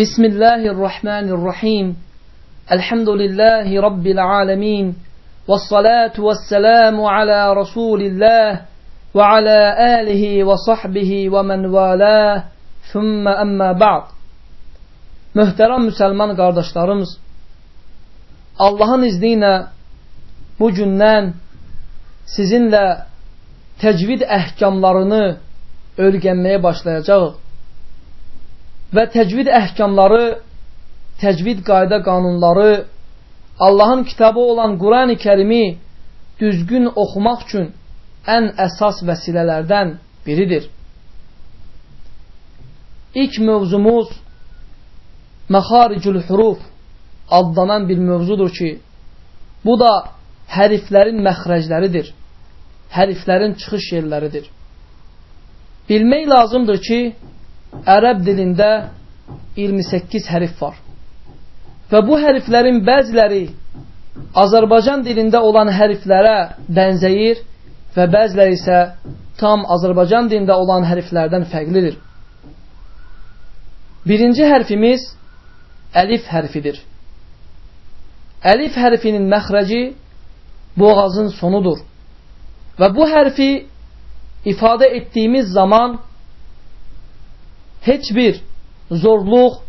بسم الله الرحمن الرحيم الحمد لله رب العالمين والصلاة والسلام على رسول الله وعلى آله وصحبه ومن والاه ثم أما بعد Möhtərəm müsəlman qardaşlarımız, Allahın izni ilə bu gündən sizinlə təcvid əhkamlarını öyrənməyə başlayacağıq. Və təcvid əhkamları, təcvid qayda qanunları Allahın kitabı olan Quran-ı Kərimi düzgün oxumaq üçün ən əsas vəsilələrdən biridir. İlk mövzumuz Məxaricül huruf adlanan bir mövzudur ki, bu da hərflərin məxrəcləridir. Hərflərin çıxış yerləridir. Bilmək lazımdır ki, ərəb dilində 28 hərf var. Və bu hərflərin bəziləri Azərbaycan dilində olan hərflərə bənzəyir və bəziləri isə tam Azərbaycan dilində olan hərflərdən fərqlidir. Birinci hərfimiz əlif hərfidir. Əlif hərfinin məxrəci boğazın sonudur. Və bu hərfi ifadə etdiyimiz zaman heç bir zorluq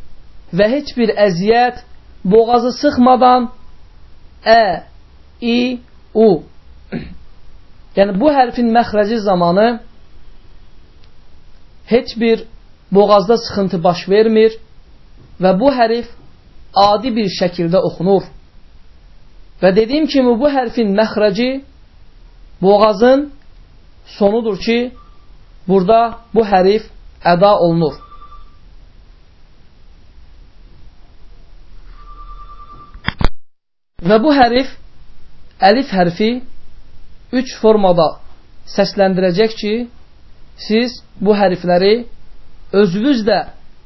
və heç bir əziyyət boğazı sıxmadan ə, i, u. yəni bu hərfin məxrəci zamanı heç bir boğazda sıxıntı baş vermir və bu hərif adi bir şəkildə oxunur. Və dediyim kimi bu hərfin məxrəci boğazın sonudur ki, burada bu hərif əda olunur. Və bu hərif, əlif hərfi üç formada səsləndirəcək ki, siz bu hərfləri özünüz də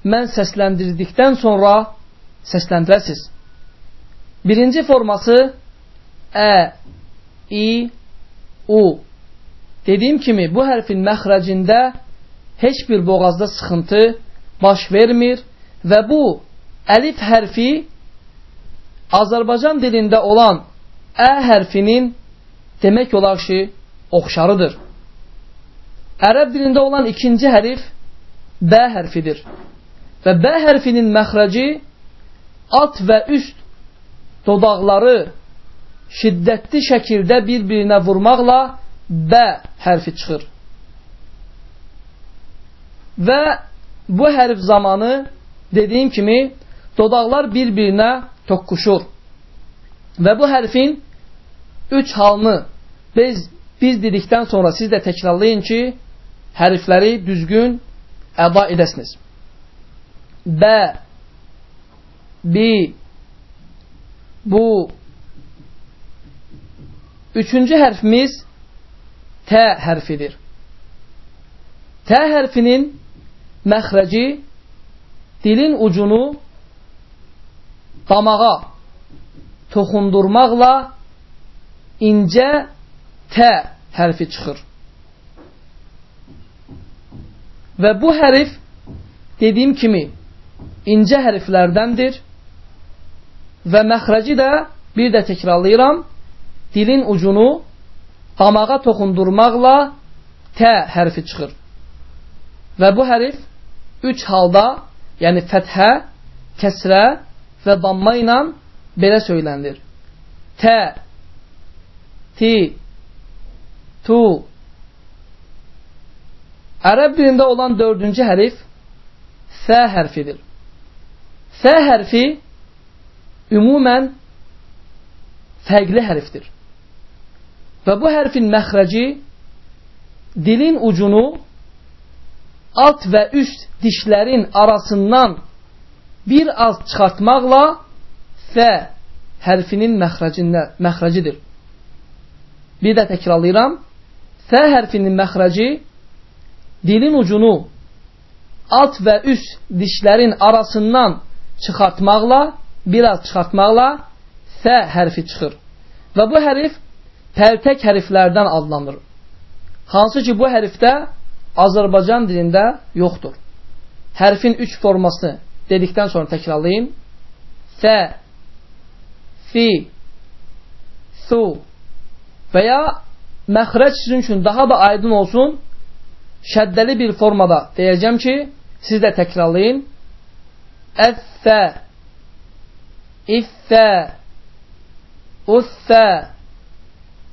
mən səsləndirdikdən sonra səsləndirəsiz. Birinci forması ə, i, u. Dediyim kimi, bu hərfin məxrəcində heç bir boğazda sıxıntı baş vermir və bu əlif hərfi Azərbaycan dilində olan ə hərfinin demək olar ki, oxşarıdır. Ərəb dilində olan ikinci hərif B hərfidir. Və B hərfinin məxrəci alt və üst dodaqları şiddətli şəkildə bir-birinə vurmaqla B hərfi çıxır. Və bu hərf zamanı dediyim kimi dodaqlar bir-birinə toqquşur. Və bu hərfin üç halını biz, biz dedikdən sonra siz də təkrarlayın ki, hərfləri düzgün əda edəsiniz. Bə, bi, bu. Üçüncü hərfimiz T hərfidir. T hərfinin məxrəci dilin ucunu damağa toxundurmaqla incə T hərfi çıxır. Və bu hərif dediyim kimi incə hərflərdəndir və məxrəci də bir də təkrarlayıram dilin ucunu damağa toxundurmaqla T hərfi çıxır. Və bu hərif üç halda, yəni fəthə, kəsrə və damma ilə belə söylənilir. T, ti, tu, Ərəb dilində olan dördüncü hərif F hərfidir. F hərfi ümumən fərqli hərfdir. Və bu hərfin məxrəci dilin ucunu alt və üst dişlərin arasından bir az çıxartmaqla F hərfinin məxrəcidir. Bir də təkrarlayıram. F hərfinin məxrəci dilin ucunu alt və üst dişlərin arasından çıxartmaqla, biraz çıxartmaqla F hərfi çıxır. Və bu hərif pərtək hərflərdən adlanır. Hansı ki, bu hərfdə Azərbaycan dilində yoxdur. Hərfin üç forması dedikdən sonra təkrarlayın. Fə, fi, su və ya məxrəc sizin üçün daha da aydın olsun, şəddəli bir formada deyəcəm ki, siz də təkrarlayın. Əffə, iffə, uffə,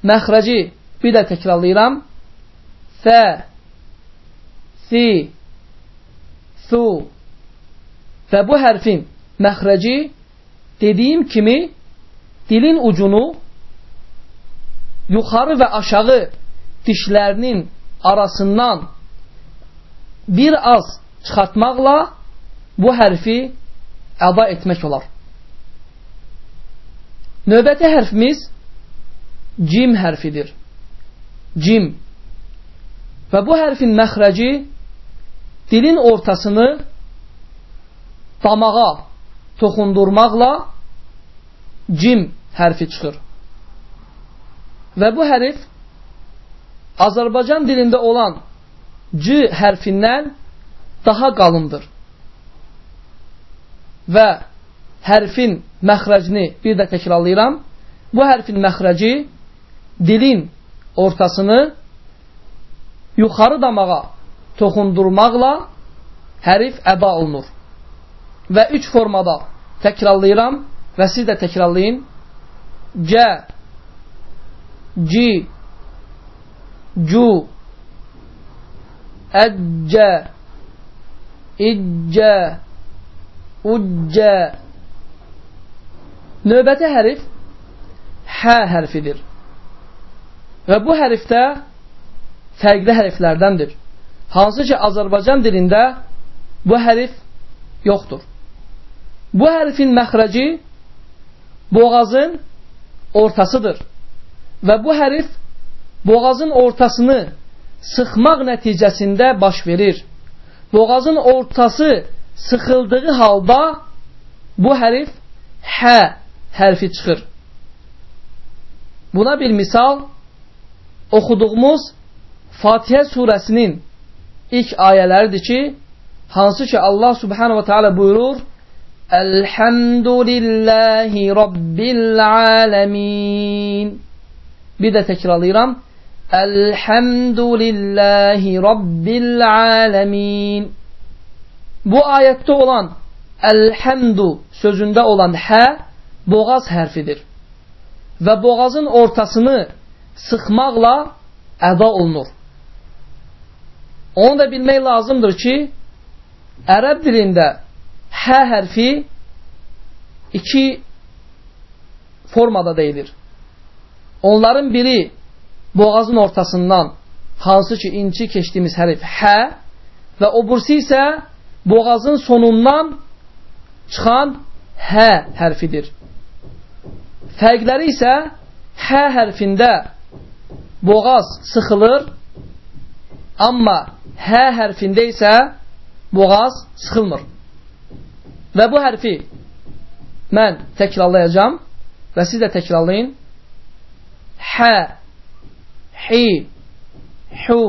məxrəci bir də təkrarlayıram. Fə, si, su və bu hərfin məxrəci dediyim kimi dilin ucunu yuxarı və aşağı dişlərinin arasından bir az çıxartmaqla bu hərfi əda etmək olar. Növbəti hərfimiz cim hərfidir. Cim. Və bu hərfin məxrəci dilin ortasını damağa toxundurmaqla cim hərfi çıxır. Və bu hərif Azərbaycan dilində olan C hərfindən daha qalındır. Və hərfin məxrəcini bir də təkrarlayıram. Bu hərfin məxrəci dilin ortasını yuxarı damağa toxundurmaqla hərif əda olunur. Və üç formada təkrarlayıram və siz də təkrarlayın. Cə, ci, cu, əccə, iccə, uccə. Növbəti hərif hə hərfidir. Və bu hərfdə fərqli hərflərdəndir. Hansı ki, Azərbaycan dilində bu hərf yoxdur. Bu hərfin məxrəci boğazın ortasıdır. Və bu hərf boğazın ortasını sıxmaq nəticəsində baş verir. Boğazın ortası sıxıldığı halda bu hərf hə hərfi çıxır. Buna bir misal oxuduğumuz Fatihə surəsinin ilk ayələridir ki, hansı ki Allah subhanahu wa ta'ala buyurur Elhamdülillahi Rabbil alemin Bir də təkrarlayıram Elhamdülillahi Rabbil alemin Bu ayətdə olan Elhamdu sözündə olan hə boğaz hərfidir. Və boğazın ortasını sıxmaqla əda olunur. Onu da bilmək lazımdır ki, ərəb dilində hə hərfi iki formada deyilir. Onların biri boğazın ortasından hansı ki inci keçdiyimiz hərf hə və o bursi isə boğazın sonundan çıxan hə hərfidir. Fərqləri isə hə hərfində boğaz sıxılır, amma hə hərfində isə boğaz sıxılmır. Və bu hərfi mən təkrarlayacağam və siz də təkrarlayın. Hə, hi, hu,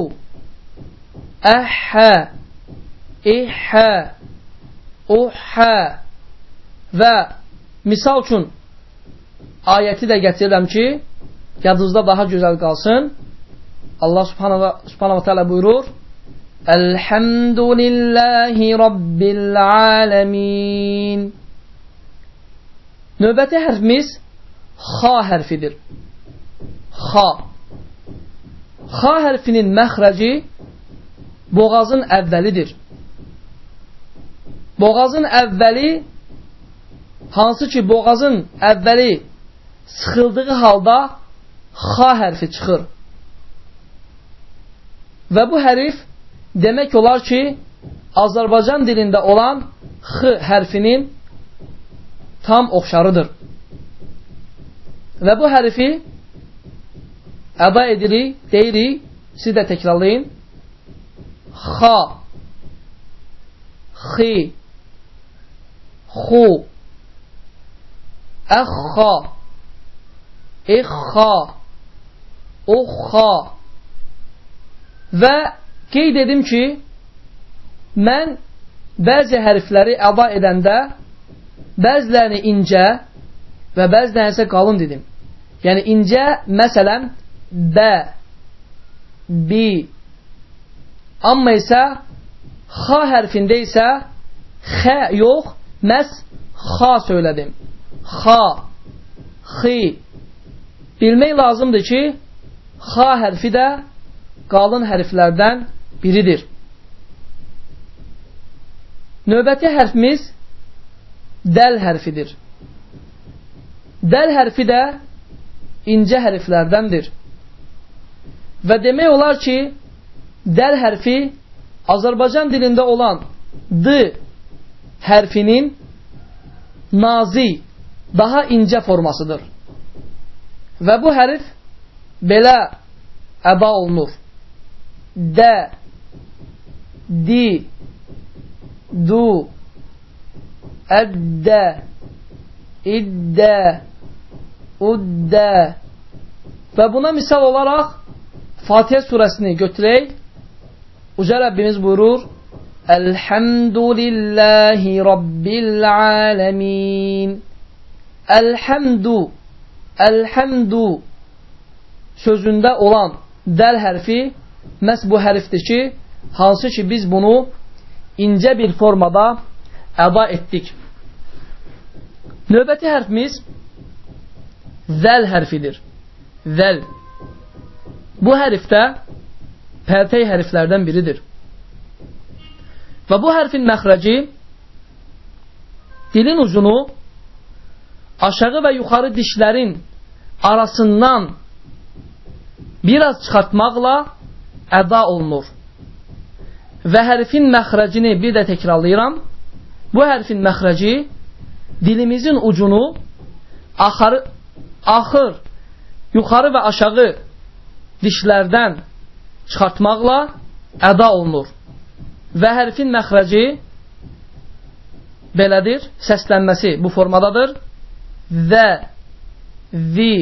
əhə, ihə, uhə və misal üçün ayəti də gətirirəm ki, yadınızda daha gözəl qalsın. Allah subhanahu, subhanahu wa ta'ala buyurur, Elhamdülillahi Rabbil alemin. Növbəti hərfimiz xa hərfidir. Xa. Xa hərfinin məxrəci boğazın əvvəlidir. Boğazın əvvəli hansı ki boğazın əvvəli sıxıldığı halda xa hərfi çıxır. Və bu hərif demək olar ki, Azərbaycan dilində olan x hərfinin tam oxşarıdır. Və bu hərfi əda edirik, deyirik, siz də təkrarlayın. Xa, xi, xu, əxxa, ixxa, uxxa və qeyd edim ki, mən bəzi hərfləri əda edəndə bəzilərini incə və bəzilərini isə qalın dedim. Yəni incə, məsələn, bə, bi, amma isə xa hərfində isə xə yox, məhz xa söylədim. Xa, xi. Bilmək lazımdır ki, xa hərfi də qalın hərflərdən biridir. Növbəti hərfimiz dəl hərfidir. Dəl hərfi də incə hərflərdəndir. Və demək olar ki, dəl hərfi Azərbaycan dilində olan D hərfinin nazi, daha incə formasıdır. Və bu hərf belə əba olunur. Də, di, du, əddə, iddə, uddə və buna misal olaraq Fatihə surəsini götürək. Uca Rəbbimiz buyurur Elhamdülillahi Rabbil alemin Elhamdu Elhamdu sözündə olan dəl hərfi məhz bu hərfdir ki, hansı ki biz bunu incə bir formada əda etdik. Növbəti hərfimiz zəl hərfidir. Zəl. Bu hərfdə pərtəy hərflərdən biridir. Və bu hərfin məxrəci dilin ucunu aşağı və yuxarı dişlərin arasından biraz çıxartmaqla əda olunur. Və hərfin məxrəcini bir də təkrarlayıram. Bu hərfin məxrəci dilimizin ucunu axarı, axır, yuxarı və aşağı dişlərdən çıxartmaqla əda olunur. Və hərfin məxrəci belədir, səslənməsi bu formadadır. Və, zi,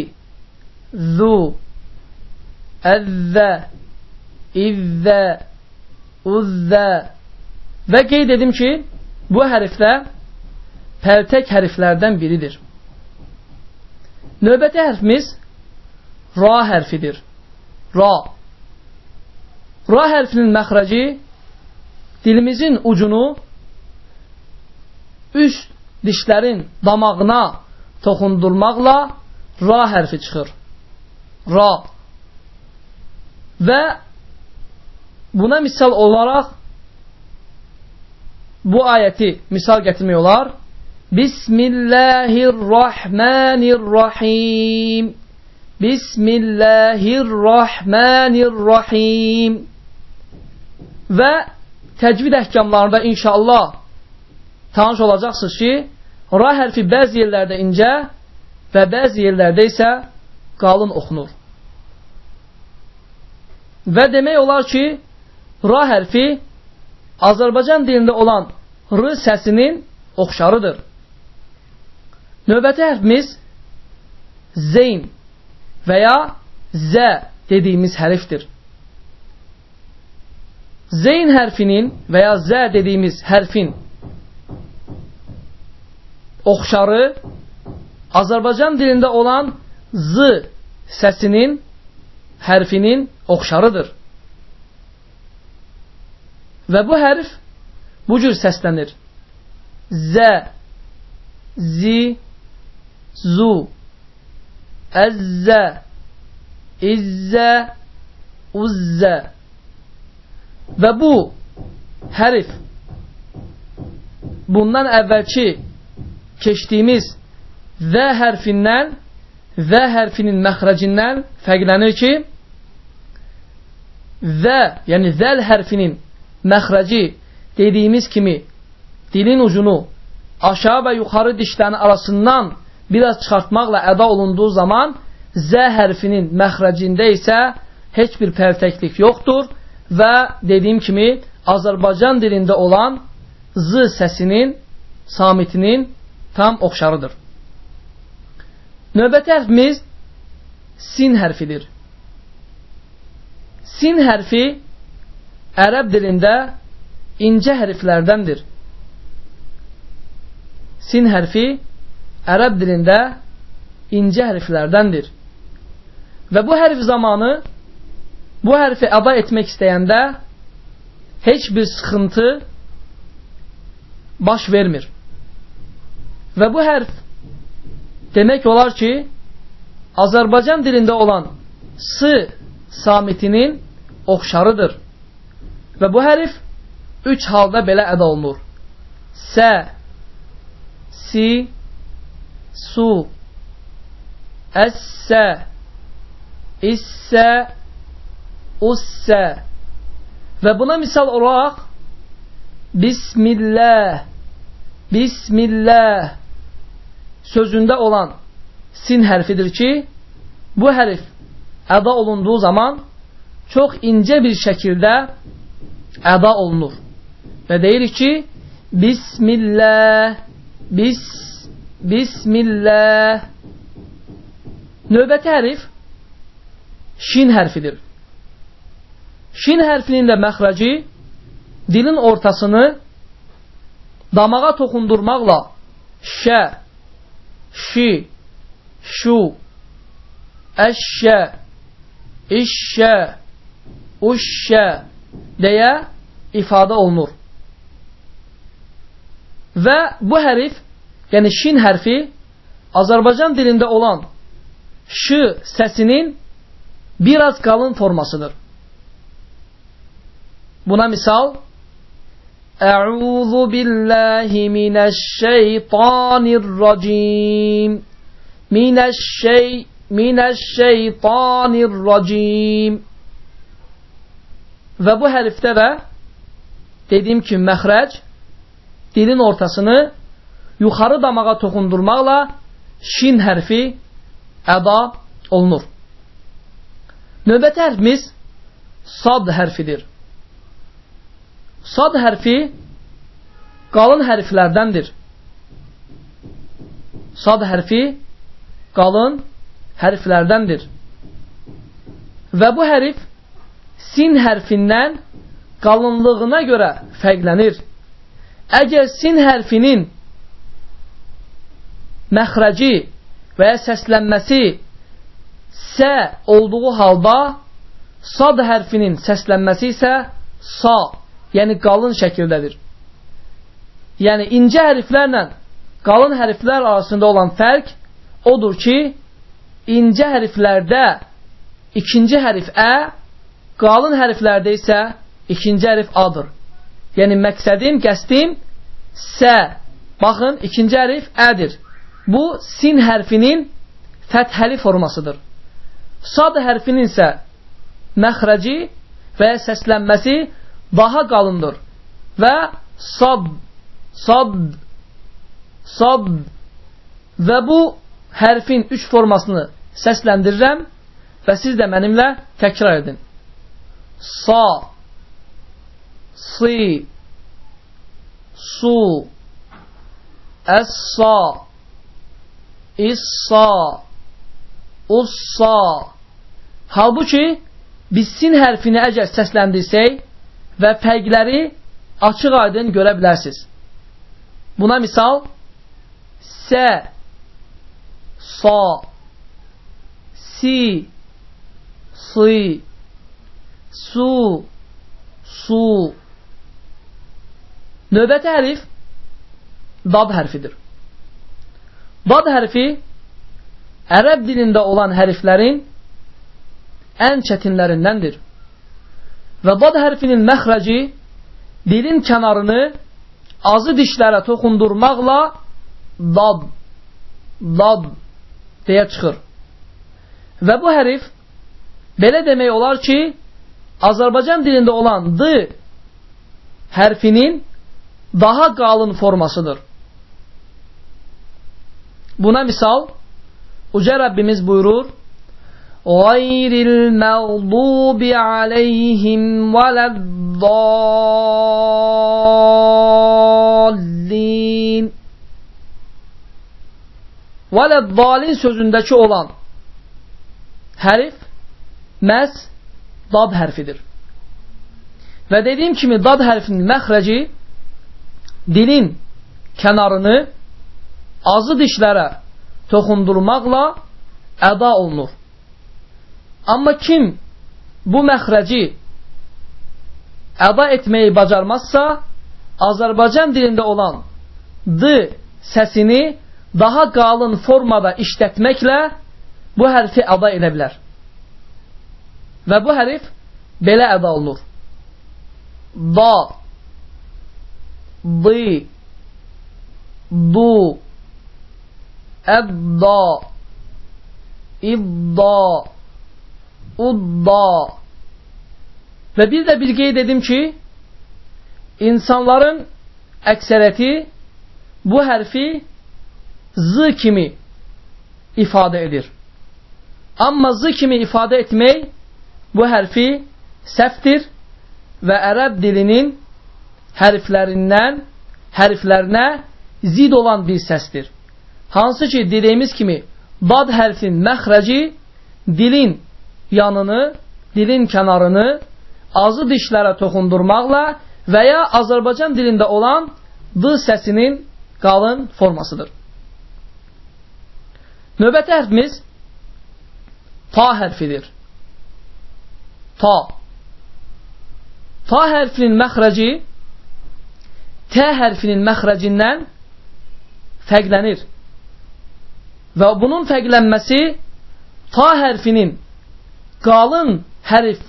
zu, əzzə, izzə, uzzə və qeyd edim ki, bu hərflər pərtək hərflərdən biridir. Növbəti hərfimiz ra hərfidir. Ra. Ra hərfinin məxrəci dilimizin ucunu üst dişlərin damağına toxundurmaqla ra hərfi çıxır. Ra. Və buna misal olaraq bu ayəti misal gətirmək olar. Bismillahirrahmanirrahim. Bismillahirrahmanirrahim. Və təcvid əhkamlarında inşallah tanış olacaqsınız ki, ra hərfi bəzi yerlərdə incə və bəzi yerlərdə isə qalın oxunur. Və demək olar ki, ra hərfi Azərbaycan dilində olan r səsinin oxşarıdır. Növbəti hərfimiz zeyn və ya zə dediyimiz hərfdir. Zeyn hərfinin və ya zə dediyimiz hərfin oxşarı Azərbaycan dilində olan z səsinin hərfinin oxşarıdır. Və bu hərf bu cür səslənir. Zə, zi, zu, əzzə, izzə, uzzə. Və bu hərf bundan əvvəlki keçdiyimiz və hərfindən və hərfinin məxrəcindən fərqlənir ki, və, yəni zəl hərfinin məxrəci dediyimiz kimi dilin ucunu aşağı və yuxarı dişlərin arasından biraz çıxartmaqla əda olunduğu zaman Z hərfinin məxrəcində isə heç bir pərtəklik yoxdur və dediyim kimi Azərbaycan dilində olan Z səsinin, samitinin tam oxşarıdır. Növbəti hərfimiz sin hərfidir. Sin hərfi ərəb dilində incə hərflərdəndir. sin hərfi ərəb dilində incə hərflərdəndir. Və bu hərf zamanı bu hərfi əda etmək istəyəndə heç bir sıxıntı baş vermir. Və bu hərf demək olar ki, Azərbaycan dilində olan s samitinin oxşarıdır. Və bu hərf üç halda belə əda olunur. Sə, si, su, əssə, issə, ussə və buna misal olaraq Bismillah Bismillah sözündə olan sin hərfidir ki, bu hərf əda olunduğu zaman çox incə bir şəkildə əda olunur. Və deyirik ki, Bismillah, bis, Bismillah. Növbəti hərif şin hərfidir. Şin hərfinin də məxrəci dilin ortasını damağa toxundurmaqla şə, şi, şu, əşşə, işşə, uşşə deyə ifadə olunur. Və bu hərif, yəni şin hərfi Azərbaycan dilində olan ş səsinin biraz qalın formasıdır. Buna misal Əuzu billahi minəşşeytanirracim Minəşşey minəşşeytanirracim Və bu hərfdə də dediyim kimi məxrəc dilin ortasını yuxarı damağa toxundurmaqla şin hərfi əda olunur. Növbəti hərfimiz sad hərfidir. Sad hərfi qalın hərflərdəndir. Sad hərfi qalın hərflərdəndir. Və bu hərf sin hərfindən qalınlığına görə fərqlənir. Əgər sin hərfinin məxrəci və ya səslənməsi sə olduğu halda sad hərfinin səslənməsi isə sa yəni qalın şəkildədir. Yəni incə hərflərlə qalın hərflər arasında olan fərq odur ki, incə hərflərdə ikinci hərf ə, qalın hərflərdə isə ikinci hərf adır. Yəni məqsədim, qəsdim sə. Baxın, ikinci hərf ədir. Bu sin hərfinin fəthəli formasıdır. Sad hərfinin isə məxrəci və səslənməsi daha qalındır. Və sad, sad, sad və bu hərfin üç formasını səsləndirirəm və siz də mənimlə təkrar edin. Sa, si, su, əs-sa, is-sa, us-sa. Halbuki biz sin hərfini əgər səsləndirsək, və fərqləri açıq aydın görə bilərsiniz. Buna misal sə, sa, si, si, su, su. Növbəti hərif dad hərfidir. Dad hərfi ərəb dilində olan hərflərin ən çətinlərindəndir. Və dad hərfinin məxrəci dilin kənarını azı dişlərə toxundurmaqla dad, dad deyə çıxır. Və bu hərif belə demək olar ki, Azərbaycan dilində olan d hərfinin daha qalın formasıdır. Buna misal, Uca Rəbbimiz buyurur, غير المغضوب عليهم ولا الضالين Vələddalin sözündəki olan hərif məhz dad hərfidir. Və dediyim kimi dad hərfinin məxrəci dilin kənarını azı dişlərə toxundurmaqla əda olunur. Amma kim bu məxrəci əda etməyi bacarmazsa, Azərbaycan dilində olan D səsini daha qalın formada işlətməklə bu hərfi əda edə bilər. Və bu hərif belə əda olunur. Da, di, du, əbda, idda, udda. Və bir də bir qeyd edim ki, insanların əksərəti bu hərfi z kimi ifadə edir. Amma z kimi ifadə etmək bu hərfi səhvdir və ərəb dilinin hərflərindən hərflərinə zid olan bir səsdir. Hansı ki, dediyimiz kimi, dad hərfin məxrəci dilin yanını, dilin kənarını azı dişlərə toxundurmaqla və ya Azərbaycan dilində olan d səsinin qalın formasıdır. Növbəti hərfimiz ta hərfidir. Ta. Ta hərfinin məxrəci T hərfinin məxrəcindən fərqlənir. Və bunun fərqlənməsi ta hərfinin qalın hərf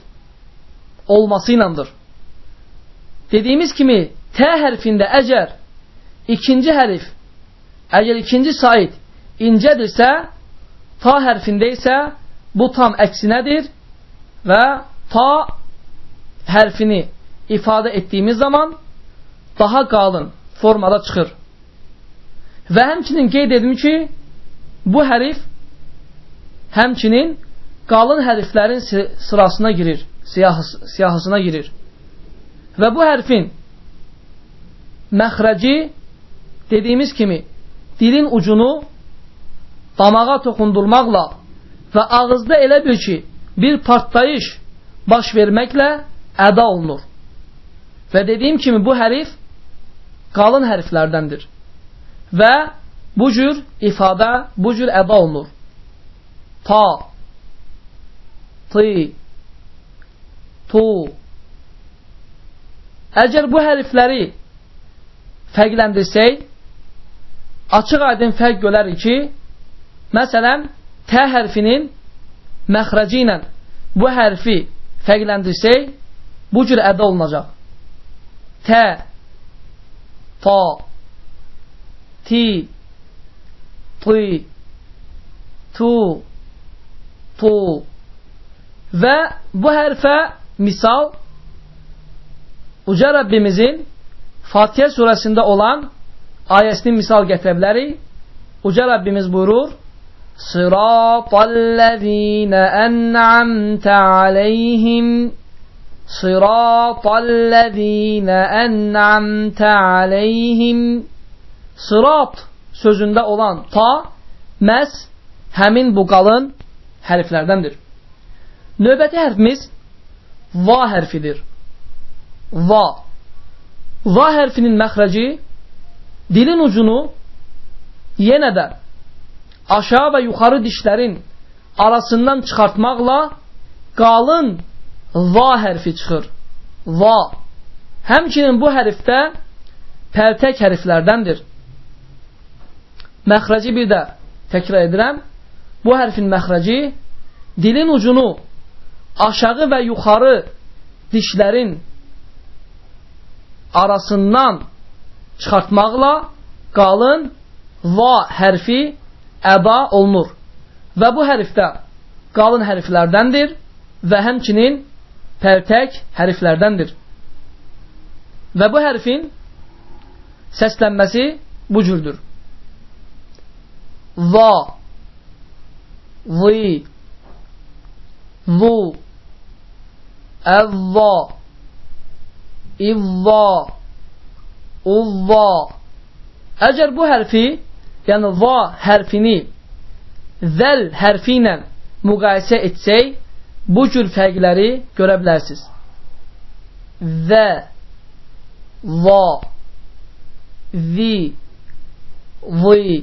olması ilandır. Dediyimiz kimi T hərfində əgər ikinci hərf, əgər ikinci said incədirsə, ta hərfində isə bu tam əksinədir və ta hərfini ifadə etdiyimiz zaman daha qalın formada çıxır. Və həmçinin qeyd edim ki, bu hərif həmçinin qalın hərflərin sırasına girir, siyahısına girir. Və bu hərfin məxrəci dediyimiz kimi dilin ucunu damağa toxundurmaqla və ağızda elə bil ki, bir partlayış baş verməklə əda olunur. Və dediyim kimi bu hərif qalın hərflərdəndir. Və bu cür ifadə, bu cür əda olunur. Ta, ti, tu. Əgər bu hərfləri fərqləndirsək, açıq aydın fərq görərik ki, məsələn, T hərfinin məxrəci ilə bu hərfi fərqləndirsək, bu cür əda olunacaq. T, ta, ti, ti, tu, tu və bu hərfə misal Uca Rəbbimizin Fatihə surəsində olan ayəsini misal gətirə bilərik. Uca Rəbbimiz buyurur, Sıratallezine en'amte aleyhim Sıratallezine en'amte aleyhim Sırat sözündə olan ta məhz həmin bu qalın hərflərdəndir. Növbəti hərfimiz va hərfidir. Va. Va hərfinin məxrəci dilin ucunu yenə də aşağı və yuxarı dişlərin arasından çıxartmaqla qalın va hərfi çıxır. Va. Həmçinin bu hərfdə pərtək hərflərdəndir. Məxrəci bir də təkrar edirəm. Bu hərfin məxrəci dilin ucunu aşağı və yuxarı dişlərin arasından çıxartmaqla qalın va hərfi əda olunur. Və bu hərfdə qalın hərflərdəndir və həmçinin pərtək hərflərdəndir. Və bu hərfin səslənməsi bu cürdür. Va, vi, vu, əvva, ivva, uvva. Əgər bu hərfi yəni va hərfini zəl hərfi ilə müqayisə etsək, bu cür fərqləri görə bilərsiniz. Və, va, zi, vi,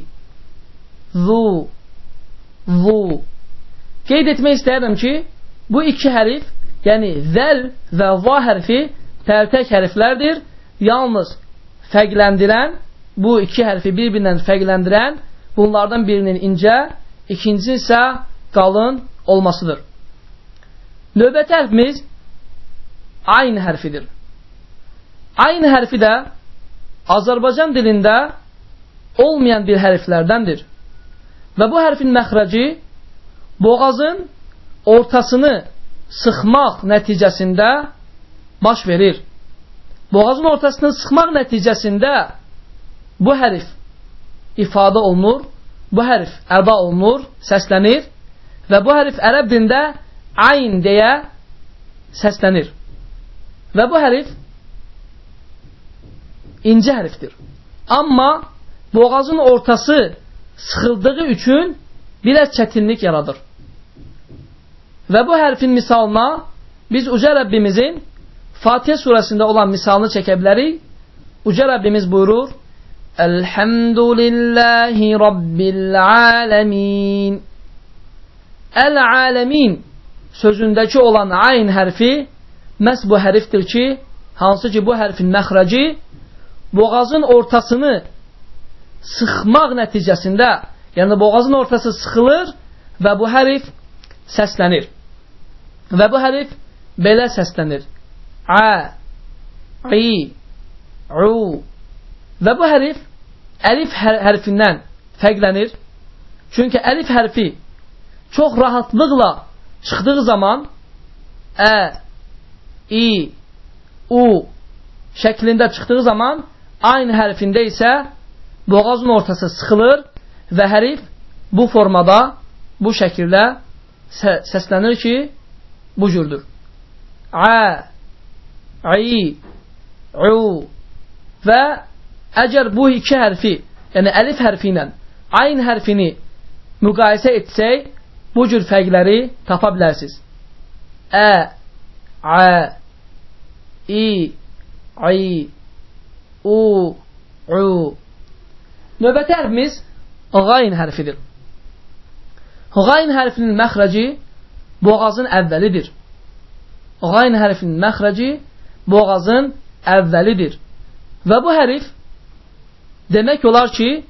zu, zu. Qeyd etmək istəyirəm ki, bu iki hərif, yəni zəl və va hərfi tək hərflərdir. Yalnız fərqləndirən, bu iki hərfi bir-birindən fərqləndirən bunlardan birinin incə, ikincisi isə qalın olmasıdır. Növbəti hərfimiz ayn hərfidir. Ayn hərfi də Azərbaycan dilində olmayan bir hərflərdəndir. Və bu hərfin məxrəci boğazın ortasını sıxmaq nəticəsində baş verir. Boğazın ortasını sıxmaq nəticəsində bu hərf ifadə olunur, bu hərf əda olunur, səslənir və bu hərf ərəb dində ayn deyə səslənir. Və bu hərf incə hərfdir. Amma boğazın ortası sıxıldığı üçün biraz çətinlik yaradır. Və bu hərfin misalına biz Uca Rəbbimizin Fatihə surəsində olan misalını çəkə bilərik. Uca Rəbbimiz buyurur, Elhamdülillahi Rabbil alemin. El-alemin sözündəki olan ayn hərfi məhz bu hərfdir ki, hansı ki bu hərfin məxrəci boğazın ortasını sıxmaq nəticəsində, yəni boğazın ortası sıxılır və bu hərf səslənir. Və bu hərf belə səslənir. A, i, u. Və bu hərif əlif hər hərfindən fərqlənir. Çünki əlif hərfi çox rahatlıqla çıxdığı zaman ə, i, u şəklində çıxdığı zaman aynı hərfində isə boğazın ortası sıxılır və hərif bu formada, bu şəkildə səslənir ki, bu cürdür. Ə, i, u və əgər bu iki hərfi, yəni əlif hərfi ilə ayn hərfini müqayisə etsək, bu cür fərqləri tapa bilərsiniz. Ə, ə, i, i, u, u. Növbəti hərfimiz qayn hərfidir. Qayn hərfinin məxrəci boğazın əvvəlidir. Qayn hərfinin məxrəci boğazın əvvəlidir. Və bu hərif demək olar ki,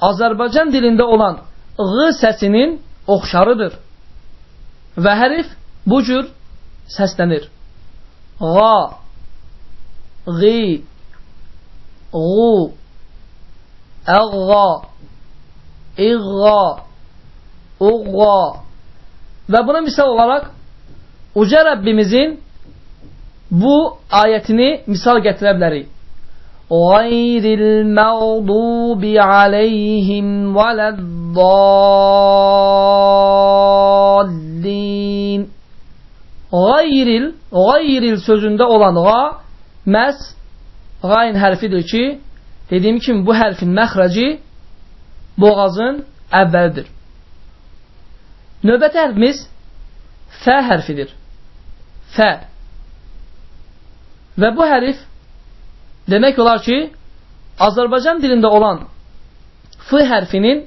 Azərbaycan dilində olan ğı səsinin oxşarıdır. Və hərif bu cür səslənir. Ğa, ği, ğu, əğğa, iğğa, uğğa və buna misal olaraq Uca Rəbbimizin bu ayətini misal gətirə bilərik. Qayril məğdubi aleyhim vələddallin Qayril, qayril sözündə olan qa məhz qayn hərfidir ki, dediyim kimi bu hərfin məxrəci boğazın əvvəlidir. Növbəti hərfimiz fə hərfidir. Fə. Və bu hərif demək olar ki, Azərbaycan dilində olan f hərfinin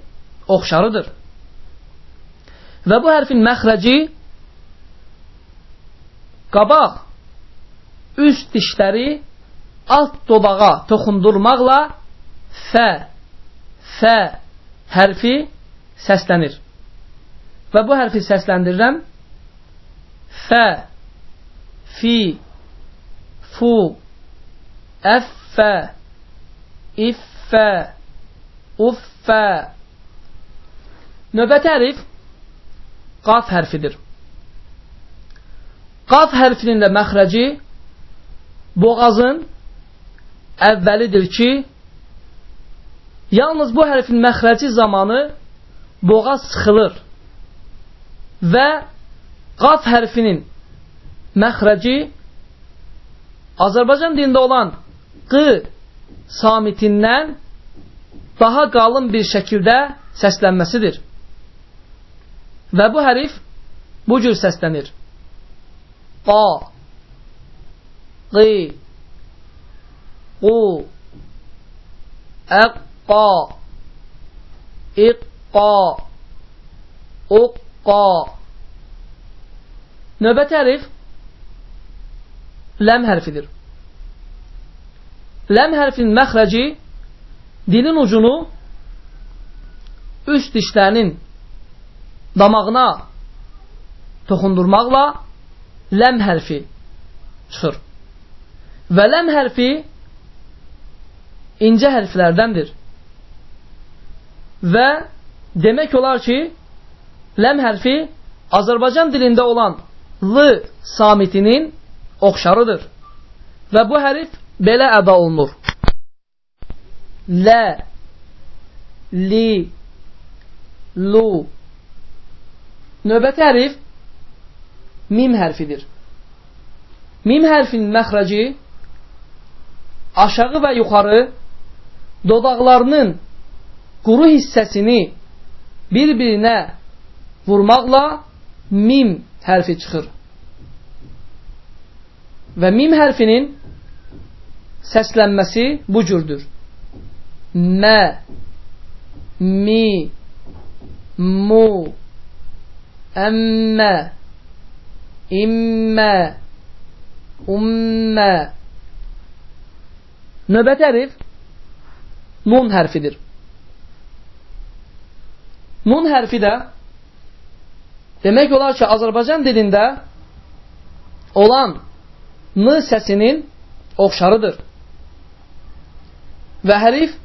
oxşarıdır. Və bu hərfin məxrəci qabaq üst dişləri alt dodağa toxundurmaqla fə, fə hərfi səslənir. Və bu hərfi səsləndirirəm. Fə, fi, fu, əffə, iffə, uffə. Növbəti hərif qaf hərfidir. Qaf hərfinin də məxrəci boğazın əvvəlidir ki, yalnız bu hərfin məxrəci zamanı boğaz sıxılır və qaf hərfinin məxrəci Azərbaycan dilində olan q samitindən daha qalın bir şəkildə səslənməsidir. Və bu hərif bu cür səslənir. Qa, qi, qu, əqqa, iqqa, uqqa. Növbəti hərif ləm hərfidir. Ləm hərfinin məxrəci dilin ucunu üst dişlərinin damağına toxundurmaqla ləm hərfi çıxır. Və ləm hərfi incə hərflərdəndir. Və demək olar ki, ləm hərfi Azərbaycan dilində olan l samitinin oxşarıdır. Və bu hərif belə əda olunur. Lə, li, lu. Növbəti hərif mim hərfidir. Mim hərfinin məxrəci aşağı və yuxarı dodaqlarının quru hissəsini bir-birinə vurmaqla mim hərfi çıxır. Və mim hərfinin səslənməsi bu cürdür. Mə, mi, mu, əmmə, immə, ummə. Növbəti hərif nun hərfidir. Nun hərfi də demək olar ki, Azərbaycan dilində olan n səsinin oxşarıdır. Və hərif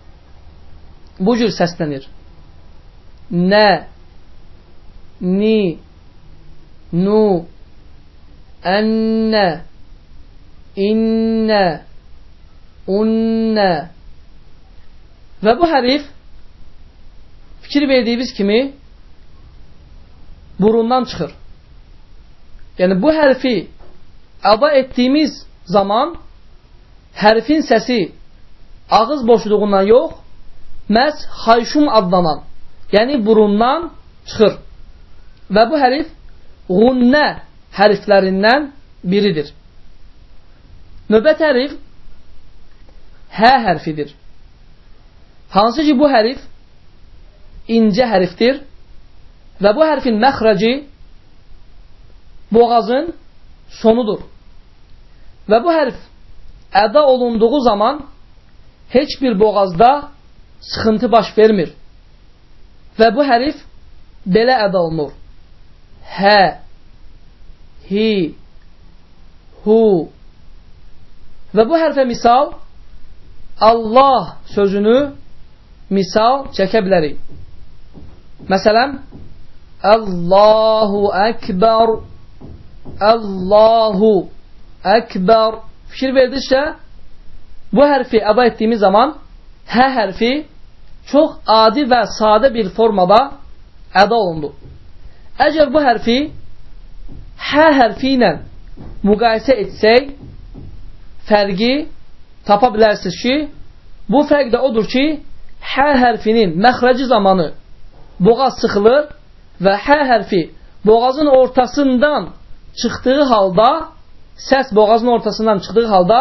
bu cür səslənir. Nə, ni, nu, ənnə, innə, unnə. Və bu hərif fikir verdiyimiz kimi burundan çıxır. Yəni bu hərfi əda etdiyimiz zaman hərfin səsi ağız boşluğundan yox, məhz xayşum adlanan, yəni burundan çıxır. Və bu hərifğunnə hərflərindən biridir. Növbət hərif hə hərfidir. Hansı ki, bu hərif incə hərfdir və bu hərfin məxrəci boğazın sonudur. Və bu hərf əda olunduğu zaman heç bir boğazda sıxıntı baş vermir. Və bu hərif belə əda olunur. Hə, hi, hu. Və bu hərfə misal Allah sözünü misal çəkə bilərik. Məsələn, Allahu Ekber Allahu Ekber fikir verdikçe bu hərfi əda etdiyimiz zaman hə hərfi çox adi və sadə bir formada əda olundu. Əgər bu hərfi hə hərfi ilə müqayisə etsək, fərqi tapa bilərsiniz ki, bu fərq də odur ki, hə hərfinin məxrəci zamanı boğaz sıxılır və hə hərfi boğazın ortasından çıxdığı halda, səs boğazın ortasından çıxdığı halda,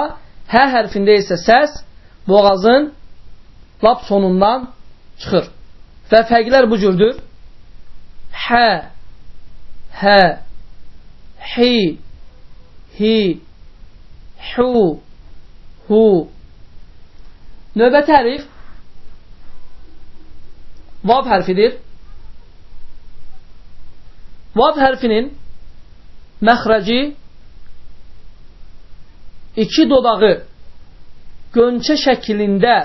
hə hərfində isə səs boğazın lap sonundan çıxır. Və fərqlər bu cürdür. Hə, hə, hi, hi, hu, hu. Növbəti hərif vav hərfidir. Vav hərfinin məxrəci iki dodağı gönçə şəklində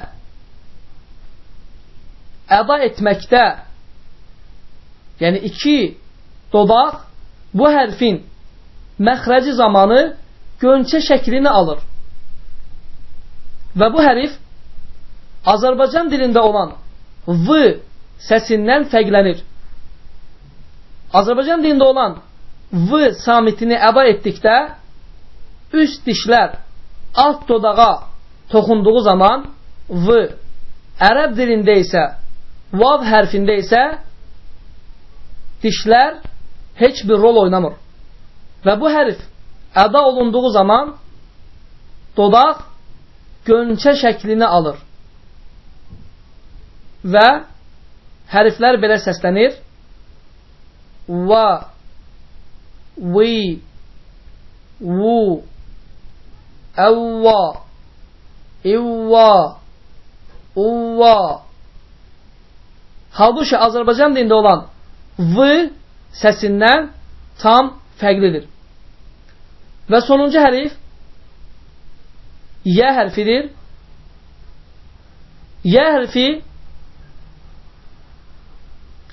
əda etməkdə yəni iki dodaq bu hərfin məxrəci zamanı gönçə şəklini alır. Və bu hərif Azərbaycan dilində olan V səsindən fərqlənir. Azərbaycan dilində olan V samitini əba etdikdə üst dişlər alt dodağa toxunduğu zaman V ərəb dilində isə vav hərfində isə dişlər heç bir rol oynamır. Və bu hərf əda olunduğu zaman dodaq gönçə şəklini alır. Və hərflər belə səslənir. Va, vi, vu, əvva, ivva, uvva. Halbuki Azərbaycan dilində olan v səsindən tam fərqlidir. Və sonuncu hərif yə hərfidir. Yə hərfi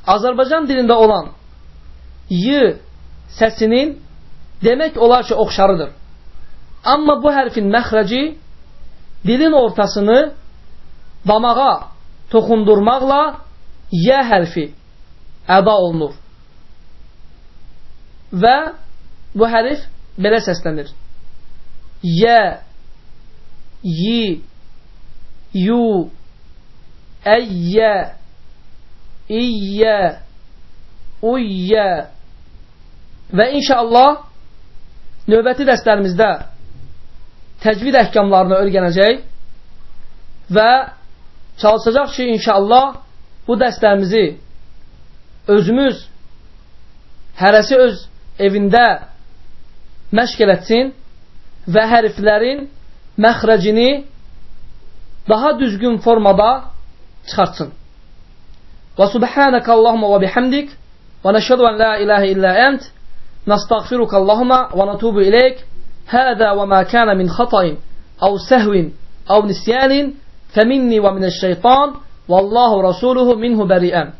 Azərbaycan dilində olan y səsinin demək olar ki, oxşarıdır. Amma bu hərfin məxrəci dilin ortasını damağa toxundurmaqla yə hərfi əda olunur. Və bu hərif belə səslənir. Yə, yi, yu, əyyə, iyyə, uyyə və inşallah növbəti dərslərimizdə təcvid əhkamlarını örgənəcək və çalışacaq ki, inşallah bu dəstəmizi özümüz hərəsi öz evində məşq elətsin və hərflərin məxrəcini daha düzgün formada çıxartsın. Və subhanəkə Allahumma və bihamdik və nəşhədu ən la ilahə illə ənt nəstəğfiruka Allahumma və natubu iləyk هذا وما كان من خطأ أو سهو أو نسيان فمني ومن الشيطان والله رسوله منه بريئا.